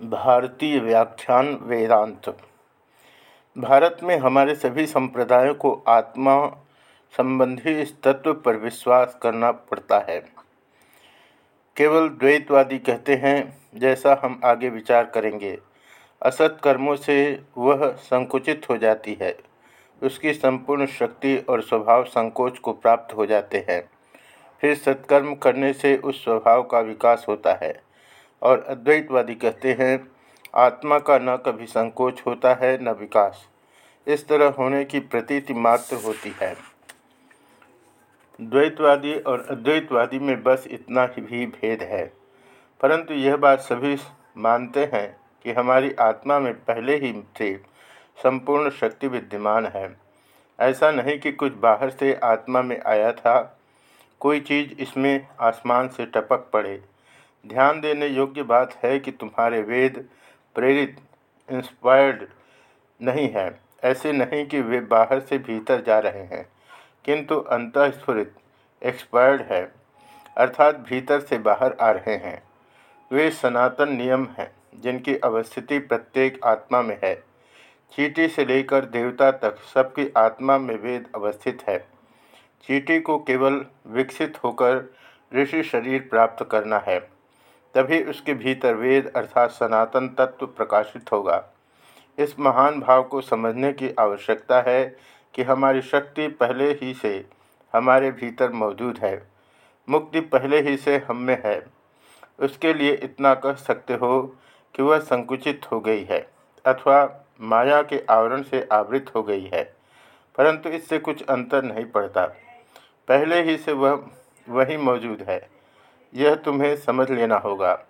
भारतीय व्याख्यान वेदांत। भारत में हमारे सभी संप्रदायों को आत्मा संबंधी इस तत्व पर विश्वास करना पड़ता है। केवल द्वैतवादी कहते हैं, जैसा हम आगे विचार करेंगे, असत कर्मों से वह संकुचित हो जाती है, उसकी संपूर्ण शक्ति और स्वभाव संकोच को प्राप्त हो जाते हैं, फिर सत्कर्म करने से उस स्वभाव का विकास होता है। और अद्वैतवादी कहते हैं, आत्मा का न कभी संकोच होता है, न विकास। इस तरह होने की प्रतीति मात्र होती है। द्वैतवादी और अद्वैतवादी में बस इतना ही भी भेद है। परंतु यह बात सभी मानते हैं कि हमारी आत्मा में पहले ही से संपूर्ण शक्ति विद्यमान है। ऐसा नहीं कि कुछ बाहर से आत्मा में आया था, कोई चीज़ इसमें आसमान से टपक पड़े। ध्यान देने योग्य बात है कि तुम्हारे वेद प्रेरित इंस्पायर्ड नहीं है। ऐसे नहीं कि वे बाहर से भीतर जा रहे हैं, किंतु अंतस्फुरित एक्सपायर्ड है, अर्थात भीतर से बाहर आ रहे हैं। वे सनातन नियम हैं, जिनकी अवस्थिति प्रत्येक आत्मा में है। चीटी से लेकर देवता तक सबकी आत्मा में वेद अवस्थित है। चीटी को केवल विकसित होकर ऋषि शरीर प्राप्त करना है। तभी उसके भीतर वेद अर्थात सनातन तत्व प्रकाशित होगा। इस महान भाव को समझने की आवश्यकता है कि हमारी शक्ति पहले ही से हमारे भीतर मौजूद है। मुक्ति पहले ही से हम में है। उसके लिए इतना कह सकते हो कि वह संकुचित हो गई है अथवा माया के आवरण से आवृत हो गई है, परंतु इससे कुछ अंतर नहीं पड़ता। पहले ही से वह, वही मौजूद है। यह तुम्हें समझ लेना होगा।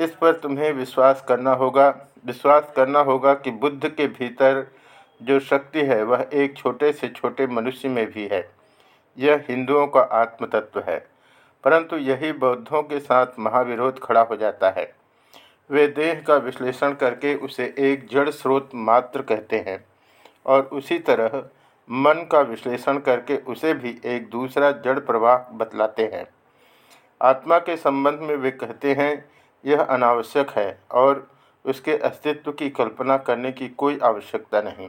इस पर तुम्हें विश्वास करना होगा। विश्वास करना होगा कि बुद्ध के भीतर जो शक्ति है, वह एक छोटे से छोटे मनुष्य में भी है। यह हिंदुओं का आत्मतत्व है। परंतु यही बौद्धों के साथ महाविरोध खड़ा हो जाता है। वे देह का विश्लेषण करके उसे एक जड़ स्रोत मात्र कहते हैं और उसी तरह मन का विश्लेषण करके उसे भी एक दूसरा जड़ प्रवाह बतलाते हैं। आत्मा के संबंध में वे कहते हैं, यह अनावश्यक है और उसके अस्तित्व की कल्पना करने की कोई आवश्यकता नहीं।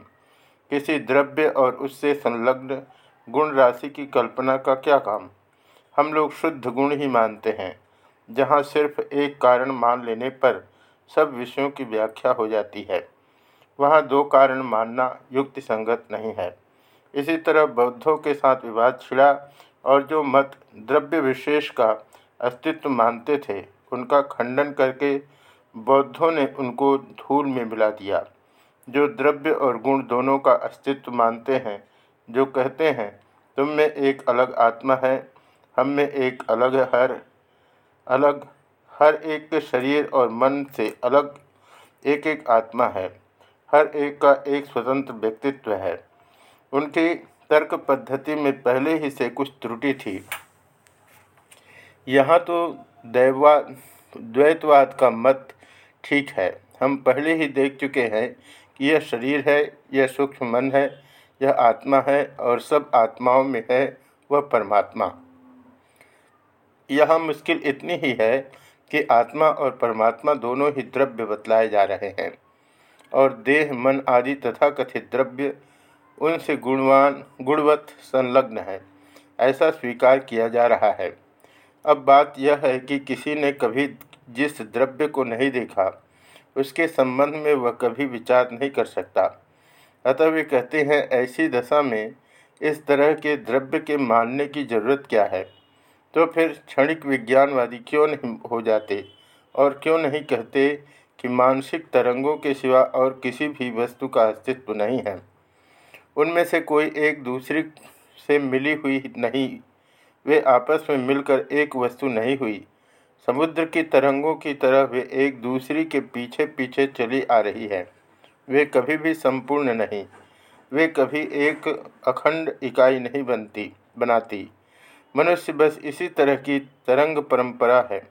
किसी द्रव्य और उससे संलग्न गुण राशि की कल्पना का क्या काम? हम लोग शुद्ध गुण ही मानते हैं, जहाँ सिर्फ़ एक कारण मान लेने पर सब विषयों की व्याख्या हो जाती है। वहाँ दो कारण मानना युक्ति संगत नहीं है। इसी तरह बौद्धों के साथ विवाद छिड़ा और जो मत द्रव्य विशेष का अस्तित्व मानते थे, उनका खंडन करके बौद्धों ने उनको धूल में मिला दिया। जो द्रव्य और गुण दोनों का अस्तित्व मानते हैं, जो कहते हैं, तुम में एक अलग आत्मा है, हम में एक अलग हर अलग, हर एक के शरीर और मन से अलग एक एक आत्मा है, हर एक का एक स्वतंत्र व्यक्तित्व है। उनकी तर्क पद्धति में पहले ही से कुछ त्रुटि थी। यहाँ तो दैवा, द्वैतवाद का मत ठीक है। हम पहले ही देख चुके हैं कि यह शरीर है, यह सूक्ष्म मन है, यह आत्मा है और सब आत्माओं में है वह परमात्मा। यह मुश्किल इतनी ही है कि आत्मा और परमात्मा दोनों ही द्रव्य बतलाए जा रहे हैं और देह, मन आदि तथा कथित द्रव्य उनसे गुणवान, गुणवत्त संलग्न है। ऐसा स्वीकार किया जा रहा है। अब बात यह है कि किसी ने कभी जिस द्रव्य को नहीं देखा, उसके संबंध में वह कभी विचार नहीं कर सकता। अतः वे कहते हैं, ऐसी दशा में इस तरह के द्रव्य के मानने की ज़रूरत क्या है? तो फिर क्षणिक विज्ञानवादी क्यों नहीं हो जाते? और क्यों नहीं कहते कि मानसिक तरंगों के सिवा और किसी भी वस्तु का अस्तित्व नहीं है? उनमें से कोई एक दूसरे से मिली हुई नहीं। वे आपस में मिलकर एक वस्तु नहीं हुई। समुद्र की तरंगों की तरह वे एक दूसरे के पीछे पीछे चली आ रही है। वे कभी भी संपूर्ण नहीं। वे कभी एक अखंड इकाई नहीं बनती, बनाती। मनुष्य बस इसी तरह की तरंग परंपरा है।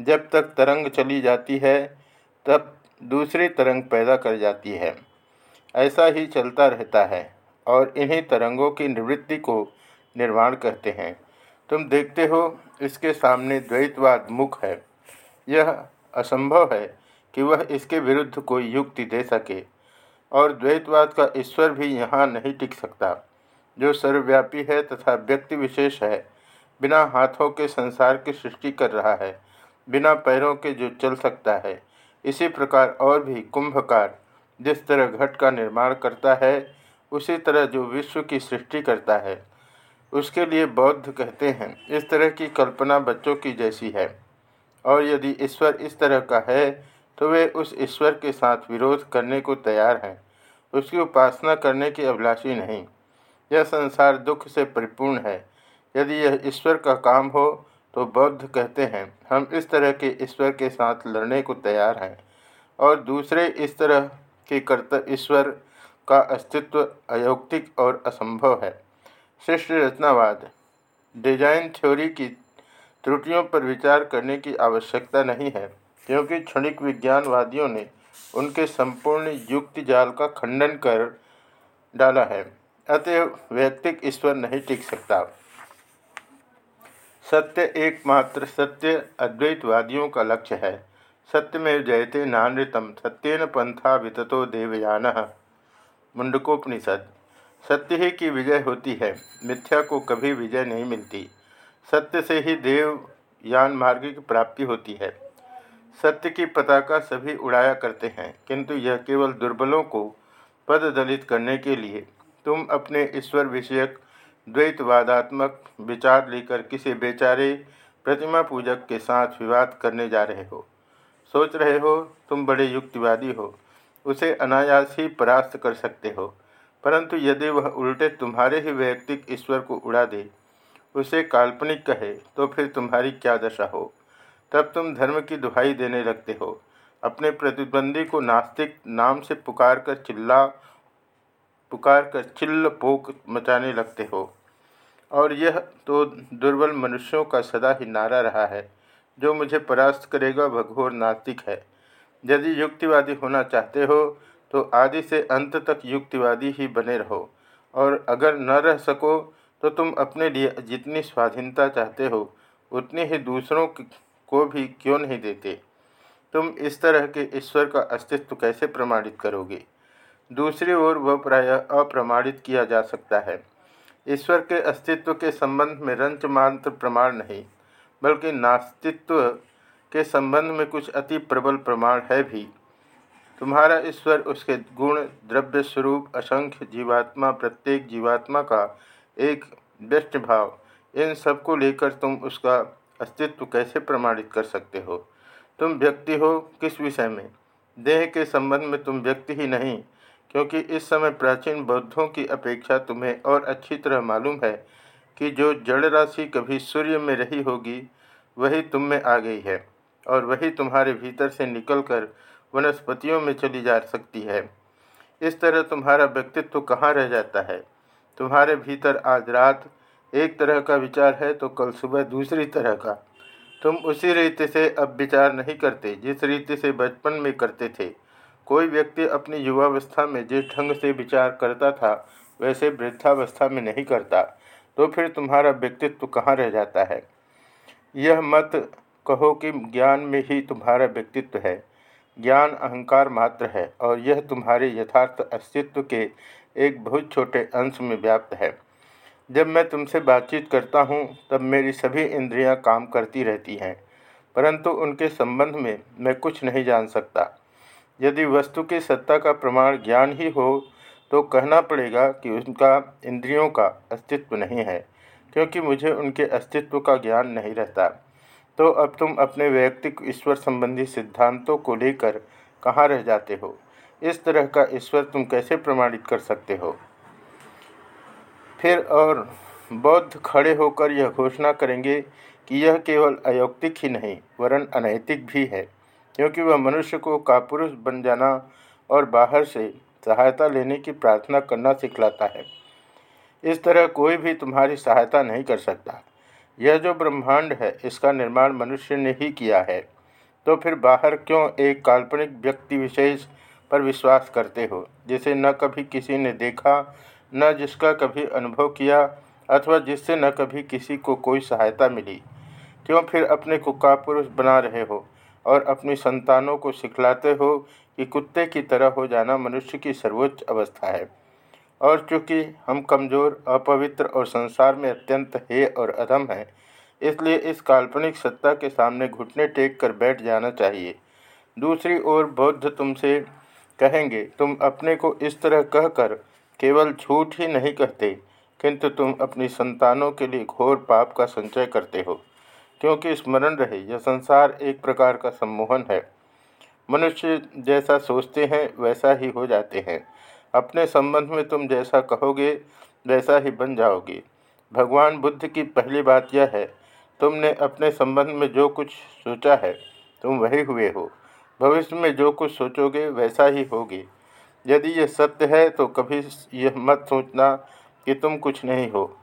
जब तक तरंग चली जाती है, तब दूसरी तरंग पैदा कर जाती है। ऐसा ही चलता रहता है। और इन्हीं तरंगों की निवृत्ति को निर्वाण कहते हैं। तुम देखते हो, इसके सामने द्वैतवाद मुख है। यह असंभव है कि वह इसके विरुद्ध कोई युक्ति दे सके, और द्वैतवाद का ईश्वर भी यहाँ नहीं टिक सकता। जो सर्वव्यापी है तथा व्यक्ति विशेष है, बिना हाथों के संसार की सृष्टि कर रहा है, बिना पैरों के जो चल सकता है, इसी प्रकार और भी कुंभकार जिस तरह घट का निर्माण करता है उसी तरह जो विश्व की सृष्टि करता है, उसके लिए बौद्ध कहते हैं, इस तरह की कल्पना बच्चों की जैसी है। और यदि ईश्वर इस तरह का है तो वे उस ईश्वर के साथ विरोध करने को तैयार हैं। उसकी उपासना करने की अभिलाषी नहीं। यह संसार दुख से परिपूर्ण है। यदि यह ईश्वर का काम हो तो बौद्ध कहते हैं, हम इस तरह के ईश्वर के साथ लड़ने को तैयार हैं। और दूसरे इस तरह के कर्तव्य ईश्वर का अस्तित्व अयौक्तिक और असंभव है। श्रेष्ठ रचनावाद। डिज़ाइन थ्योरी की त्रुटियों पर विचार करने की आवश्यकता नहीं है, क्योंकि क्षणिक विज्ञानवादियों ने उनके संपूर्ण युक्ति जाल का खंडन कर डाला है अतएव व्यक्तिक ईश्वर नहीं टिक सकता। सत्य एकमात्र सत्य अद्वैतवादियों का लक्ष्य है। सत्य में जयते नानृतम सत्यन पंथा विततो देवयान। मुंडकोपनिषद। सत्य ही की विजय होती है, मिथ्या को कभी विजय नहीं मिलती। सत्य से ही देव यान मार्ग की प्राप्ति होती है। सत्य की पताका सभी उड़ाया करते हैं, किंतु यह केवल दुर्बलों को पद दलित करने के लिए। तुम अपने ईश्वर विषयक, द्वैतवादात्मक विचार लेकर किसी बेचारे प्रतिमा पूजक के साथ विवाद करने जा रहे हो। सोच रहे हो, तुम बड़े युक्तिवादी हो। उसे अनायास ही परास्त कर सकते हो। परंतु यदि वह उल्टे तुम्हारे ही वैयक्तिक ईश्वर को उड़ा दे, उसे काल्पनिक कहे तो फिर तुम्हारी क्या दशा हो? तब तुम धर्म की दुहाई देने लगते हो। अपने प्रतिद्वंदी को नास्तिक नाम से पुकार कर चिल्ला, पुकार कर चिल्ल पोक मचाने लगते हो। और यह तो दुर्बल मनुष्यों का सदा ही नारा रहा है। जो मुझे परास्त करेगा, वह घोर नास्तिक है। यदि युक्तिवादी होना चाहते हो तो आदि से अंत तक युक्तिवादी ही बने रहो। और अगर न रह सको तो तुम अपने लिए जितनी स्वाधीनता चाहते हो, उतनी ही दूसरों को भी क्यों नहीं देते? तुम इस तरह के ईश्वर का अस्तित्व कैसे प्रमाणित करोगे? दूसरी ओर वह प्रायः अप्रमाणित किया जा सकता है। ईश्वर के अस्तित्व के संबंध में रंच मात्र प्रमाण नहीं, बल्कि नास्तित्व के संबंध में कुछ अति प्रबल प्रमाण है भी। तुम्हारा ईश्वर उसके गुण, द्रव्य स्वरूप, असंख्य जीवात्मा, प्रत्येक जीवात्मा का एक व्यस्त भाव, इन सबको लेकर तुम उसका अस्तित्व कैसे प्रमाणित कर सकते हो? तुम व्यक्ति हो किस विषय में? देह के संबंध में तुम व्यक्ति ही नहीं, क्योंकि इस समय प्राचीन बौद्धों की अपेक्षा तुम्हें और अच्छी तरह मालूम है कि जो जड़ राशि कभी सूर्य में रही होगी, वही तुम में आ गई है। और वही तुम्हारे भीतर से निकलकर वनस्पतियों में चली जा सकती है। इस तरह तुम्हारा व्यक्तित्व कहाँ रह जाता है? तुम्हारे भीतर आज रात एक तरह का विचार है तो कल सुबह दूसरी तरह का। तुम उसी रीति से अब विचार नहीं करते जिस रीति से बचपन में करते थे। कोई व्यक्ति अपनी युवावस्था में जिस ढंग से विचार करता था, वैसे वृद्धावस्था में नहीं करता। तो फिर तुम्हारा व्यक्तित्व कहाँ रह जाता है? यह मत कहो कि ज्ञान में ही तुम्हारा व्यक्तित्व है। ज्ञान अहंकार मात्र है और यह तुम्हारे यथार्थ अस्तित्व के एक बहुत छोटे अंश में व्याप्त है। जब मैं तुमसे बातचीत करता हूँ, तब मेरी सभी इंद्रियाँ काम करती रहती हैं, परंतु उनके संबंध में मैं कुछ नहीं जान सकता। यदि वस्तु की सत्ता का प्रमाण ज्ञान ही हो तो कहना पड़ेगा कि उनका, इंद्रियों का अस्तित्व नहीं है, क्योंकि मुझे उनके अस्तित्व का ज्ञान नहीं रहता। तो अब तुम अपने वैयक्तिक ईश्वर संबंधी सिद्धांतों को लेकर कहाँ रह जाते हो? इस तरह का ईश्वर तुम कैसे प्रमाणित कर सकते हो? फिर और बौद्ध खड़े होकर यह घोषणा करेंगे कि यह केवल अयौक्तिक ही नहीं, वरन अनैतिक भी है, क्योंकि वह मनुष्य को कापुरुष बन जाना और बाहर से सहायता लेने की प्रार्थना करना सिखलाता है। इस तरह कोई भी तुम्हारी सहायता नहीं कर सकता। यह जो ब्रह्मांड है, इसका निर्माण मनुष्य ने ही किया है। तो फिर बाहर क्यों एक काल्पनिक व्यक्ति विशेष पर विश्वास करते हो, जिसे न कभी किसी ने देखा, न जिसका कभी अनुभव किया, अथवा जिससे न कभी किसी को कोई सहायता मिली? क्यों फिर अपने को कापुरुष बना रहे हो और अपनी संतानों को सिखलाते हो कि कुत्ते की तरह हो जाना मनुष्य की सर्वोच्च अवस्था है? और चूँकि हम कमज़ोर, अपवित्र और संसार में अत्यंत हे और अधम हैं, इसलिए इस काल्पनिक सत्ता के सामने घुटने टेक कर बैठ जाना चाहिए। दूसरी ओर बौद्ध तुमसे कहेंगे, तुम अपने को इस तरह कहकर केवल झूठ ही नहीं कहते, किंतु तुम अपनी संतानों के लिए घोर पाप का संचय करते हो, क्योंकि स्मरण रहे, यह संसार एक प्रकार का सम्मोहन है। मनुष्य जैसा सोचते हैं, वैसा ही हो जाते हैं। अपने संबंध में तुम जैसा कहोगे, वैसा ही बन जाओगे। भगवान बुद्ध की पहली बात यह है, तुमने अपने संबंध में जो कुछ सोचा है, तुम वही हुए हो। भविष्य में जो कुछ सोचोगे, वैसा ही होगे। यदि यह सत्य है तो कभी यह मत सोचना कि तुम कुछ नहीं हो।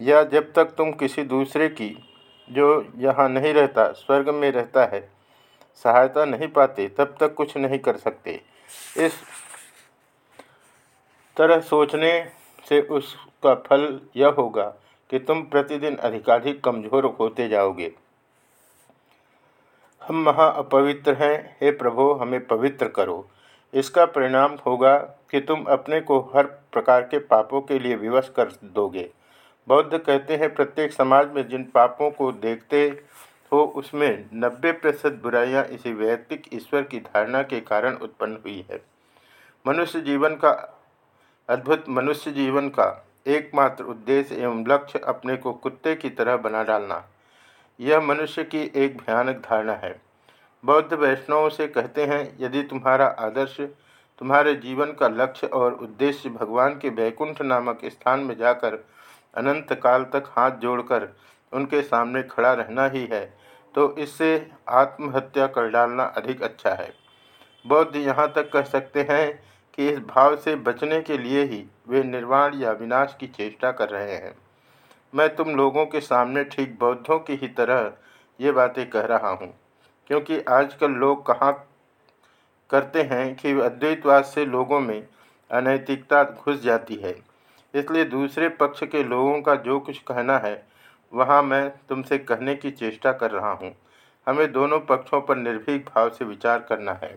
या जब तक तुम किसी दूसरे की, जो यहाँ नहीं रहता, स्वर्ग में रहता है, सहायता नहीं पाते, तब तक कुछ नहीं कर सकते। इस तरह सोचने से उसका फल यह होगा कि तुम प्रतिदिन अधिकाधिक कमज़ोर होते जाओगे। हम महा अपवित्र हैं, हे प्रभु, हमें पवित्र करो। इसका परिणाम होगा कि तुम अपने को हर प्रकार के पापों के लिए विवश कर दोगे। बौद्ध कहते हैं, प्रत्येक समाज में जिन पापों को देखते हो, उसमें नब्बे प्रतिशत बुराइयाँ इसी वैयक्तिक ईश्वर की धारणा के कारण उत्पन्न हुई है। मनुष्य जीवन का अद्भुत मनुष्य जीवन का एकमात्र उद्देश्य एवं लक्ष्य अपने को कुत्ते की तरह बना डालना। यह मनुष्य की एक भयानक धारणा है। बौद्ध वैष्णवों से कहते हैं, यदि तुम्हारा आदर्श, तुम्हारे जीवन का लक्ष्य और उद्देश्य भगवान के वैकुंठ नामक स्थान में जाकर अनंत काल तक हाथ जोड़कर उनके सामने खड़ा रहना ही है तो इससे आत्महत्या कर डालना अधिक अच्छा है। बौद्ध यहाँ तक कह सकते हैं कि इस भाव से बचने के लिए ही वे निर्वाण या विनाश की चेष्टा कर रहे हैं। मैं तुम लोगों के सामने ठीक बौद्धों की ही तरह ये बातें कह रहा हूँ, क्योंकि आजकल लोग कहाँ करते हैं कि अद्वैतवाद से लोगों में अनैतिकता घुस जाती है। इसलिए दूसरे पक्ष के लोगों का जो कुछ कहना है, वहाँ मैं तुमसे कहने की चेष्टा कर रहा हूँ। हमें दोनों पक्षों पर निर्भीक भाव से विचार करना है।